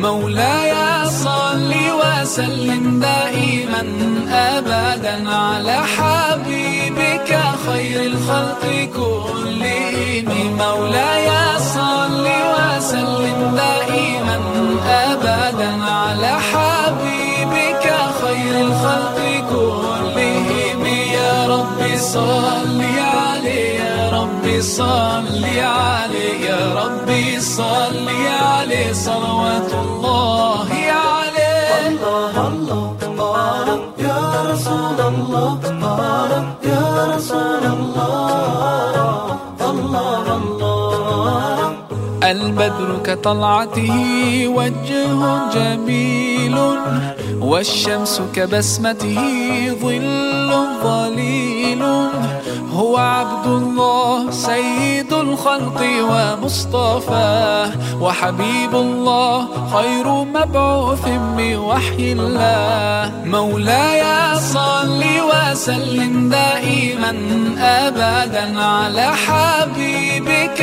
مولاي صل وسلم دائما أبدا على حبيبك خير الخلق كلهم. مولاي صل وسلم دائما أبدا على حبيبك خير الخلق كلهم. يا رب صل عليه يا رب صل عليه يا رب صل صلوات الله عليه. الله الله الله يا رسول الله الله يا رسول الله الله الله البدر كطلعته وجه جميل والشمس كبسمته ظل ظليل. الله سيد الخلق ومصطفاه وحبيب الله خير مبعوث من وحي الله. مولاي صل وسلم دائما ابدا على حبيبك.